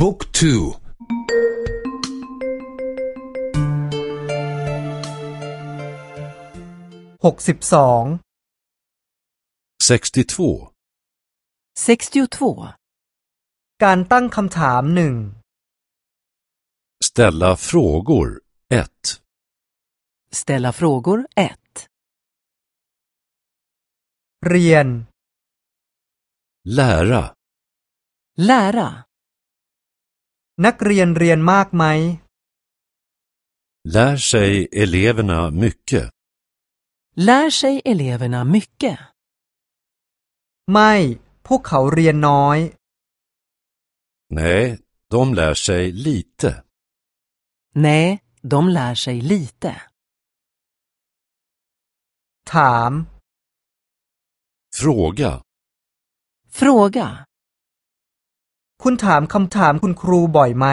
บุ๊กทูหกสิบสอง 62. 62. การตั้งคำถามหนึ่ง Ställa frågor 1. Ställa frågor 1. เรียน Lära. Lära. นักเรียนเรียนมากไหม Lär sig eleverna mycket? Lär sig eleverna mycket? ไม่ พวกเขาเรียนน้อย Nej, de lär sig lite. Nej, de lär sig lite. ถาม Fråga. Fråga. คุณถามคำถามคุณครูบ่อยไหม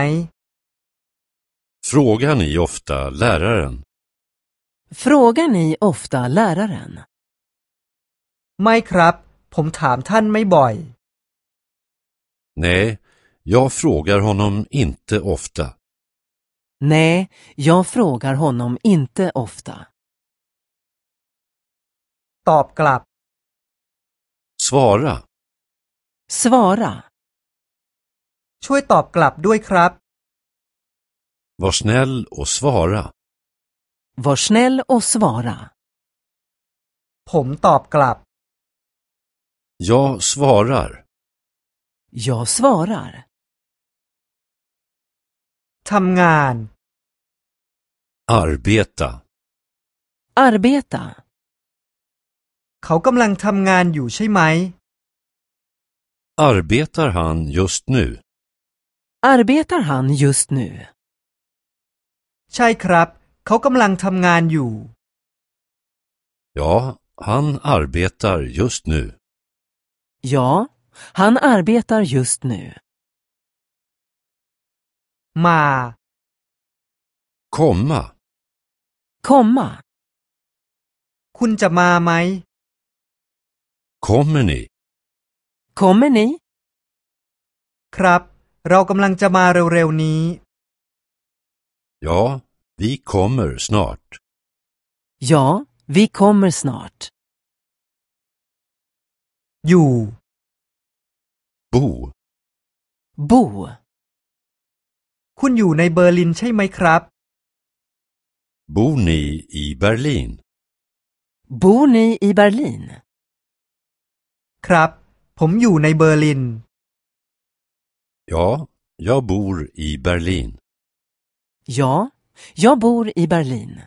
Frågar ni ofta läraren? Frågar ni ofta läraren? ไม่ครับ ผมถามท่านไม่บ่อย Nej, jag frågar honom inte ofta. Nej, jag frågar honom inte ofta. ตอบกลับ Svara. Svara. ช่วยตอบกลับด้วยครับ Var snäll och svara. Var snäll och svara. ผมตอบกลับ Jag svarar. Jag svarar. ทำงาน Arbeta. Arbeta. เขากำลังทำงานอยู่ใช่ไหม Arbetar han just nu? Arbetar han just nu? ใช่ครับ เขากำลังทำงานอยู่ Ja, han arbetar just nu. Ja, han arbetar just nu. มา Komma. Komma. คุณจะมาไหม Kommer ni? Kommer ni? ครับ เรากำลังจะมาเร็วๆนี้ Ja, vi kommer snart. Ja, vi kommer snart. อยู่ Bo. Bo. คุณอยู่ในเบอร์ลินใช่ไหมครับ Bor ni i Berlin? Bor ni i Berlin? ครับ ผมอยู่ในเบอร์ลิน Ja, jag bor i Berlin. Ja, jag bor i Berlin.